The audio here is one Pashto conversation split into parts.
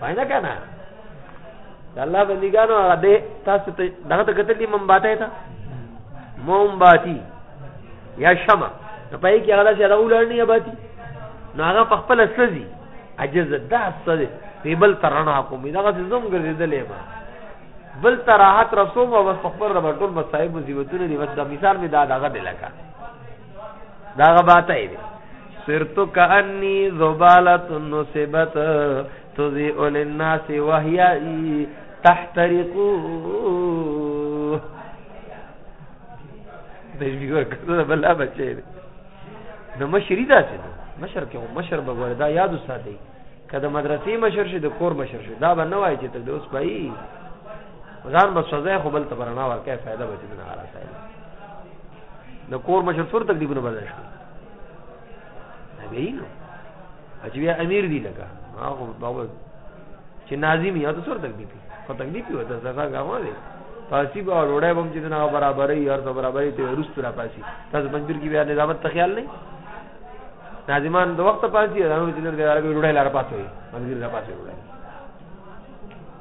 باندې کنه د الله بندګانو هغه دې تاسو ته دغه ته کتل دي منباته ته مومباتی یا شمع نو پای کې هغه چې هغه ولړنی اباتی نو هغه په خپل سزي عجز ده سزي په بل ترنا کوم دا غس زوم ګرځیدلې ما بل تراحت رسوم او په خپل رب ټول مصايب مصیبتونه دی بس دا مثال می دا دغه دی لکه دا غباته دی صرت کأنی زبالت نصبت تضیء للناس وحیائی تحترقو دجوی ورکتا بلا بچه دی نو مشری دا سی دی مشر کې مشر به وردا یاد وساتي کله مدرسې مشر شي د کور مشر شي دا به نه وای چې ته د اوس پای ځان به سزا خو بل تبرنا ورکه فائدہ بچی نه را سایل د کور مشر څور تکلیفونه بدل شي نبی نو چې بیا امیر دی لګا هغه بابا چې ناظم یا ته سر تکلیف خو تکلیف یو ته ځکه غوا دی پاسی به وروړای بم چې نه برابرې یار ته برابرې ته روست را پاسی تاسو پنځیر کې بیا نظامت ته خیال نه ناظمان د وخت پاسی راو چې نه دی عربي وروړای لار پاتوي مګر را پاتوي وروړای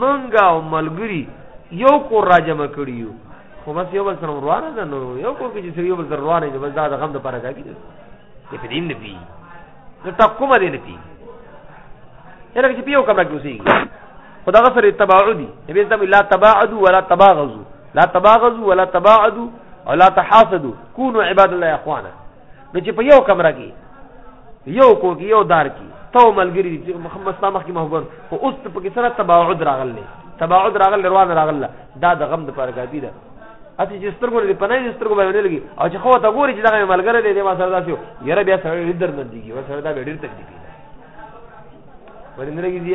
منګه او ملګری یو کور را جمع کړی یو خو بس یو بل سره روانه ده نو یو کور کې چې یو بل سره روانه ده بس دا د غم د پاره کاږي چې په دې نه پی نو تا کومه دې نه پی یره چې پیو کمره کې اوسېږي خو دغه سره تباعدي نبی اسلام لا تباعدوا ولا تباغضوا لا تباغضوا ولا تباعدوا او لا تحاسدوا كونوا عباد الله اخوانا نو چې په یو کمره کې یو کو کې یو دار کې تو ملګری چې محمد سامخ کې محبوب خو اوس په کې سره تباعد راغلی تباعد راغلی روان راغله دا د غم د پر کافی ده اته چې سترګو دې پنه دې سترګو باندې لګي او چې خو ته ګوري چې دا ملګری دې دې ما سره داسې یره بیا سره دې درمن دي کې وسره دا ډېر تکلیف دي ورنه لګي دي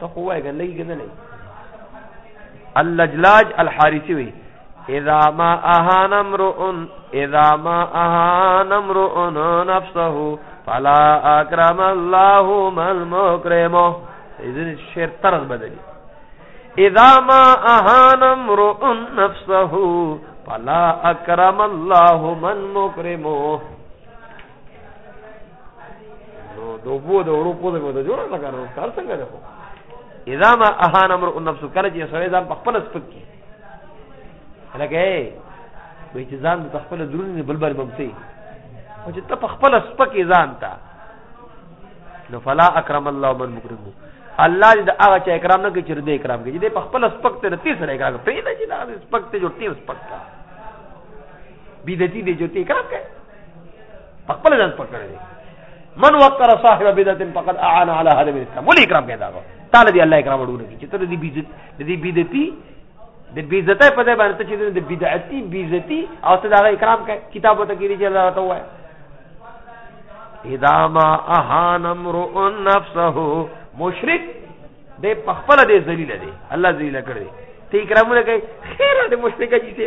ته خو وای کنه لګی کنه لګی اللجلاج الحارثی وی اذا ما اهان امرؤ اذا ما اهان امرؤ نفسه فلا اکرم الله من مکرمه اذن شعر طرز بدلی اذا ما اهان امرؤ نفسه فلا اکرم الله من مکرمه نو دوبو د وړو پوزه مې د جوړه لګا نو کار څنګه ده خو اذا ما اهان امر النفس کله چې سړی ځان په خپل سپک کی هلکه وې چې ځان د خپل درون نه بلبل بمسي او چې ته په خپل سپک ځان تا نو فلا اکرم الله من مکرمو الله دې هغه چې اکرام نه کوي چې دې اکرام کوي دې په خپل سپک ته تیس نه اکرام کوي پیدا چې دا سپک ته جو تیم سپک کا بدعتي دې جو ته اکرام کوي په خپل ځان پکړه دي من وقر صاحب بدعت فقد اعان على هذا من الاسلام ولي اکرام کړه دا تعالی دی الله اکرام وړو نه چې تر دې بیزت دې بدعتي د بیزتای په ځای باندې چې د بدعتي بیزتي او ته دا اکرام کوي کتاب ته کېږي چې الله ته وایي اذا ما اهان امرؤ نفسه مشرک دې په خپل دې ذلیل دی الله ذلیل کړی ته اکرامونه کوي خیر دې مشرک جی ته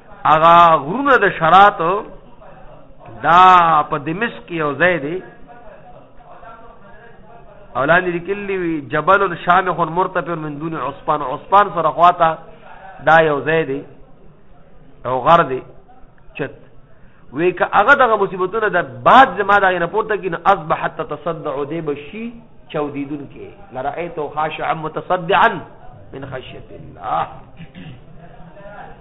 هغه غرونه د شرات دا په دمشق کې یو ځای دی اولاد لیکلی وی جبل شامخ مرتفع من دون عثمان عثمان سره خواته دا یو ځای دی او غر دی چت وی که هغه دغه مصیبتونه د بعد زما دغه نه پورته کین اصبح حتى تصدع دی بشي چودیدون کې لرایت خاشعا متصدعا من خشیت الله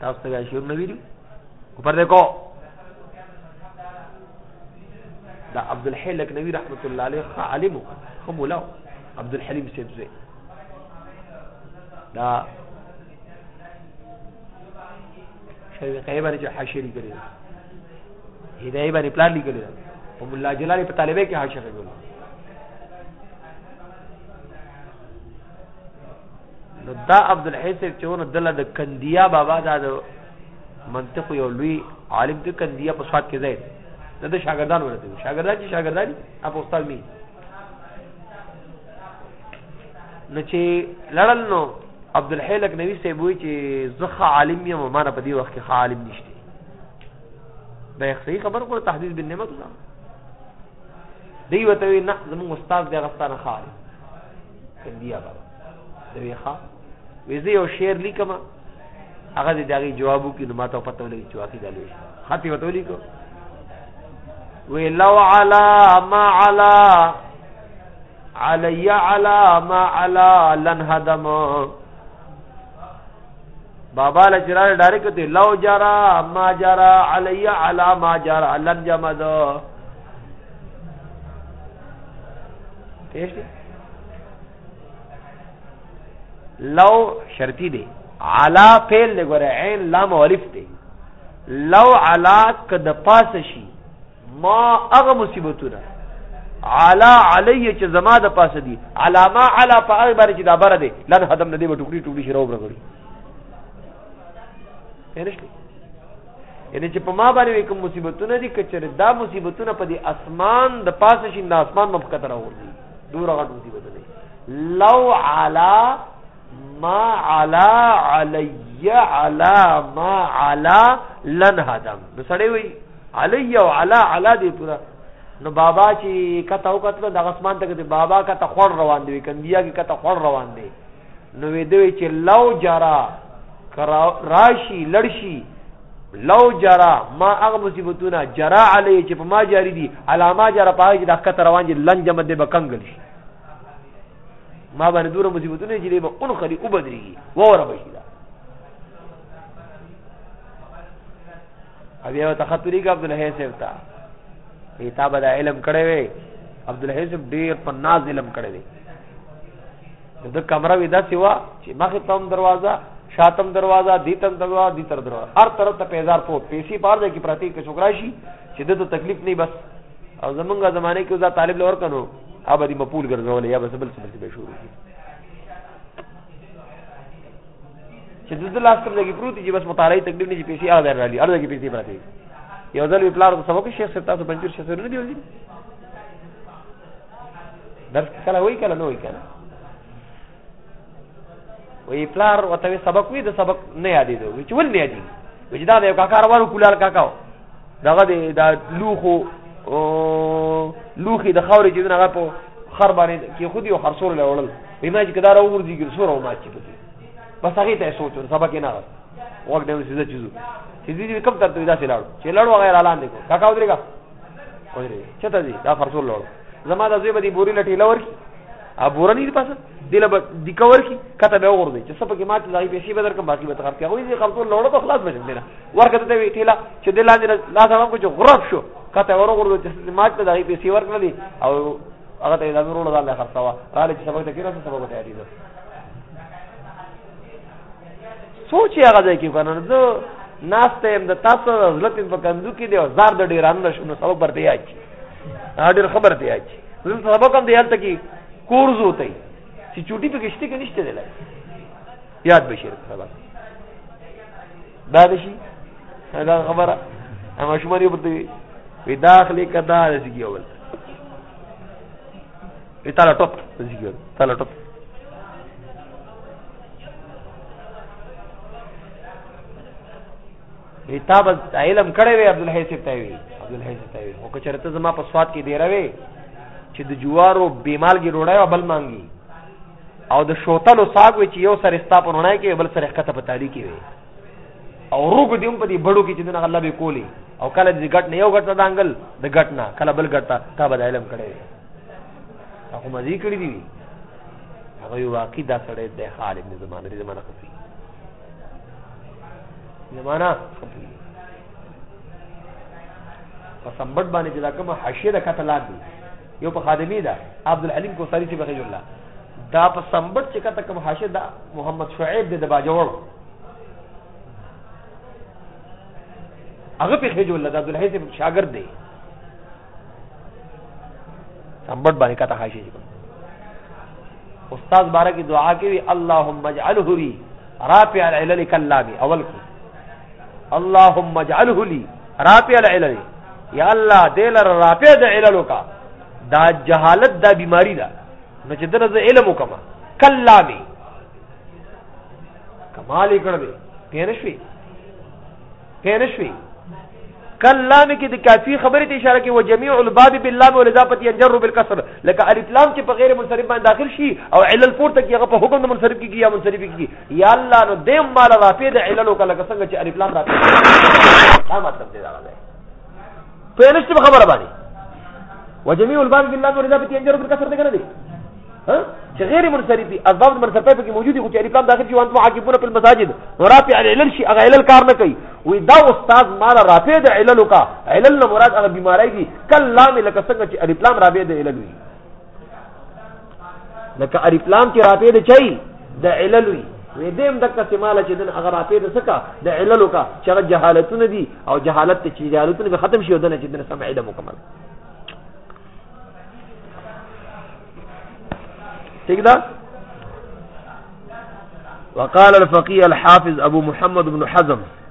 تاسو ته بیا شعرونه ویلي خو پر دې کو دا عبد الحی لکنوی رحمت الله علیه ښه عالم و ښه مولا و عبد الحلیم صاحب زوی دا شیخ قیب باندې چې حاشیه لیکلې ده هدایه باندې پلان لیکلې ده او مولا جلال په طالبې کې حاشیه کوي نو دا عبد الحیث چې ونه دله د کندیا بابا دا د منطق یو لوی عالم د کندیا په سواد کې ځای دا د شاګردان ورته شاګردان چې شاګردان اپ استاد می نو چې لړل نو عبد الحی لک نبی سی بوی چې زخه عالم یم ما نه په دې وخت کې عالم نشته دا صحیح خبر کو تحدید بالنعمت الله دی وته وی نه زموږ استاد دی غستانه خاري کندیا بابا دوی ښا ویزه یو شعر لیکم هغه دې دغه جوابو کې نو ماته پته ولګي چې واقعي دلوي خاطی وته لیکو وی لو علا ما علا علی علا ما علا لن هدم بابا له چرانه ډایرک ته لو جرا ما جرا علی علی ما جرا لم جمد تیش دی لو شرطی دی علا فعل دی ګوره عین لام الف دی لو علا کد پاس شي ما هغه مصیبتونه علا علی چې زما د پاسه دي علامه علا په هغه باندې چې دا بره دی لن هدم نه دی به ټوکړي ټوکړي شروع وکړي پېنشته یعنی چې په ما باندې کوم مصیبتونه دي کچره دا مصیبتونه په دې اسمان د پاسه شي د اسمان مخ کتره ورځي دور غټ مصیبت دی لو علا ما علا علی علا ما علا لن هدم نو سړی وی علی او علا علا دی پورا نو بابا چې کته او کتل د غسمان ته کته بابا کته خور روان دی کندیا کې کته خور روان دی نو وی دوی چې لو جرا راشی لړشی لو جرا ما هغه مصیبتونه جرا علی چې په ما جاری دي علامه جرا پای چې د کته روان دي لن جمد به کنګل شي ما باندې دوره مصیبتونه چې دی به اون خلی او بدريږي ووره بشي دا بیا ته خط لري عبد الله حسین تا کتاب دا علم کړي وي عبد الله حسین ډیر په ناز علم کړي وي د کمره وی دا سیوا چې مخه تم دروازه شاتم دروازه دیتم دروازه دی تر دروازه هر طرف ته پیزار پروت پیسې پار دی کی پراتی کې شکراشي چې د تکلیف نه بس او زمونږه زمانه کې دا طالب لور کنو ابا دې مپول ګرځول یا بس بل څه بس به شروع چې د دې لاس کوم ځای کې پروت چې بس مطالعه تکلیف نه چې پیسې اړه درالي اړه کې پیسې پراته یو ځل وی پلار ته سبق شیخ صاحب تاسو پنځیر شیخ نه دی ویلي درس کله وای کله نه وای کله وی پلار وته سبق وی د سبق نه یادې دی وی چې ول نه یادې وی دا یو کاکا روانو کولال کاکا دغه دی دا لوخو لوخي د خاورې چې دغه په خر باندې کې خو دی خرصور له وړل وی ما چې کدار اور دي ګر سور او ما چې پکې بس هغه ته سوچ سبق نه غوښته وګ دې سیده چیزو چې دې کوم ترته دا سلاړو چې لړو غیر اعلان دی کو کاکا ودرېګا ودرېګا چته دي دا خرصور لړو زما د زوی به دی بوري لټی لور کی ا بور نه دی پاسه دله به دی کور کی کته به اور دی چې سب کې ماته لای پیسې به درکم باقی به تخرب کی وای دې خرطو لوړ په خلاص بشم دینا ورکه ته وی ټیلا چې دل لاندې لا سره کو چې غرب شو کته اور اور دی چې ماته لای پیسې ورکړه دی او هغه ته دا ورول دا خرڅوا را لې چې سبا ته کیرا سبا ته اړیدو سوچ یې هغه ځای کې کنه زه ناس ته هم د تاسو د زلتین په کندو کې دی او زار د ډیران نشو نو سبب برته یاد دا ډېر خبر دی اچ زه سبق هم دی هلته کې کورس وته چې چوټي په کشته کې نشته دی یاد بشیر سبق دا د شي دا خبره اما شماري په دې وی داخلي کدا رسیږي اول وی تعالی ټوپ رسیږي تعالی ټوپ کتاب علم کړی وی عبد الحی صاحب ته وی عبد الحی صاحب ته وی او کچرته زما په سواد کې دی راوي چې د جوارو بیمالګي ډوړای او بل مانګي او د شوتلو ساګ وی چې یو سر استا په رونای کې بل سر ښکته په تالی کې وی او روګ دې په دې بړو کې چې دغه الله به کولی او کله دې ګټ نه یو ګټ نه دانګل د ګټ نه کله بل ګټ تا به علم کړی هغه مزي کړی دی هغه واقعي دا سړی د خالد زمانه زمانه خفي زمانہ په سمبټ باندې چې دا کومه حاشیه ده کته لاندې یو په خادمی ده عبدالحلیم کوثري چې بخیر الله دا په سمبټ چې کته کوم حاشیه ده محمد شعیب د باجوړ هغه په خېجو الله د عبدالحی شاګرد دی سمبټ باندې کته خاشي استاد بارا کی دعا کوي اللهم اجعله لي رافع العلل کلامي اول کی اللهم اجعله لي رافع العلل یا الله دل رافع د علل کا دا جهالت دا بیماری ده نو چې درزه علم وکما کلامي کمال کړه به پیر شوي پوه نه شوي کل لام کې د کافی خبرې ته اشاره کوي وجميع الباب باللام ولذا پتی ينجر بالكسر لکه الف لام چې په غیر منصرف باندې داخل شي او علل پورته کې هغه په حکم د منصرف کې یا منصرف کې یا الله نو دیم مال رافع د علل وکړه لکه څنګه چې الف لام رافع دا مطلب دی دا په یې نشته خبره باندې وجميع الباب بالله نور اذا بتي انجر بالكسر ده کنه ها چې غیر منصرف دي اسباب منصرف په کې موجودي خو چې الف لام داخل شي وانتم عاقبون په المساجد ورافع العلل شي هغه علل کار نه کوي وې دا استاد مال رافع د علل کا علل مراد هغه بیماری دي کله لام لکه څنګه چې الف لام رافع د علل وي لکه الف لام چې راپې د چي د علل وي وې دیم د قسمه چې دن هغه راپې د سکا د علل کا چې هغه جهالتونه دي او جهالت ته چې جهالتونه به ختم شي ودنه چې دن سمع علم مکمل ٹھیک ده وقال الفقيه الحافظ ابو محمد بن حزم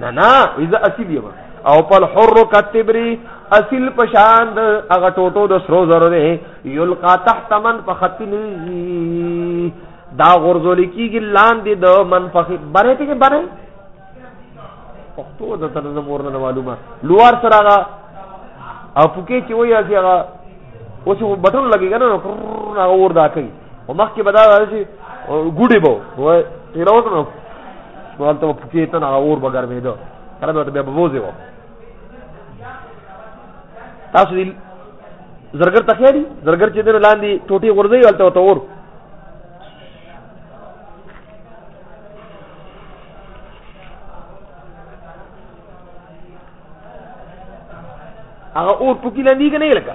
نه نه اذا اصل یو او پل حر کتبری اصل پشان د هغه ټوټو د سرو زرو دی یلقا تحت من فخطلی دا غرزول کیږي لاندې د من فخ بره ته بره پښتو د تر زمور نه معلومه لوار سره هغه اپو کې چې وایي هغه اوس بټن لګیږي نه نو هغه ور دا کوي او مخکې به دا راځي ګوډي به وای تیر اوس نو سوال ته پکې ته نه اور بغیر مې ده سره به به بوزي و تاسو دې زرګر تخیری زرګر چې دې لاندې ټوټي غورځي ولته ته اور هغه اور پکې لاندې کنه لکه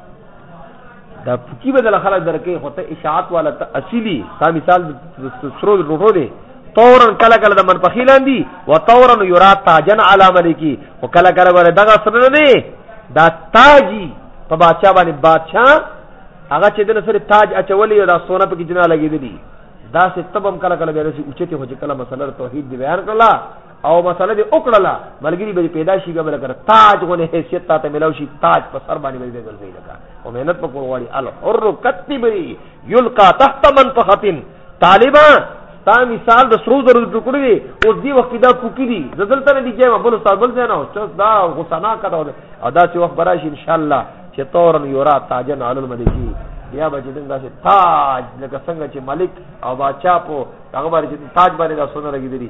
دا پکی بدل خلک درکې خو ته اشاعت والا ته اصلي دا مثال سرو روټو دی طورن کله کله د منپخی لاندې و طورن یرا تاجن علی ملکی او کله کله ور دغه سره نه دا تاجی په بادشاہ باندې بادشاہ هغه چې دنه سره تاج اچولې دا سونه په کې جنا لګېدلی دا ستبم کله کله به رسي اوچته هو چې کله مسله توحید دی بیان کړه او مسله دې وکړله ملګری به پیدا شي بیا به لکه تاج غونې حیثیت تا ته ملاو شي تاج په سر باندې به ګرځي لکه او مهنت په کول غواړي الحر کتبی یلقا تحت من فخطن طالبا تا مثال د سرو زرو د ټکړو دی اوس دی وخت دا پوکی دی زدل تر دی کې بل استاد بل ځای نه او چس دا غسنا کړه او دا چې وخت براشي ان شاء الله چې تورن یورا تاجن علی الملکی بیا به چې دغه تاج لکه څنګه چې ملک او باچا په هغه باندې تاج باندې دا سونه لګیدلی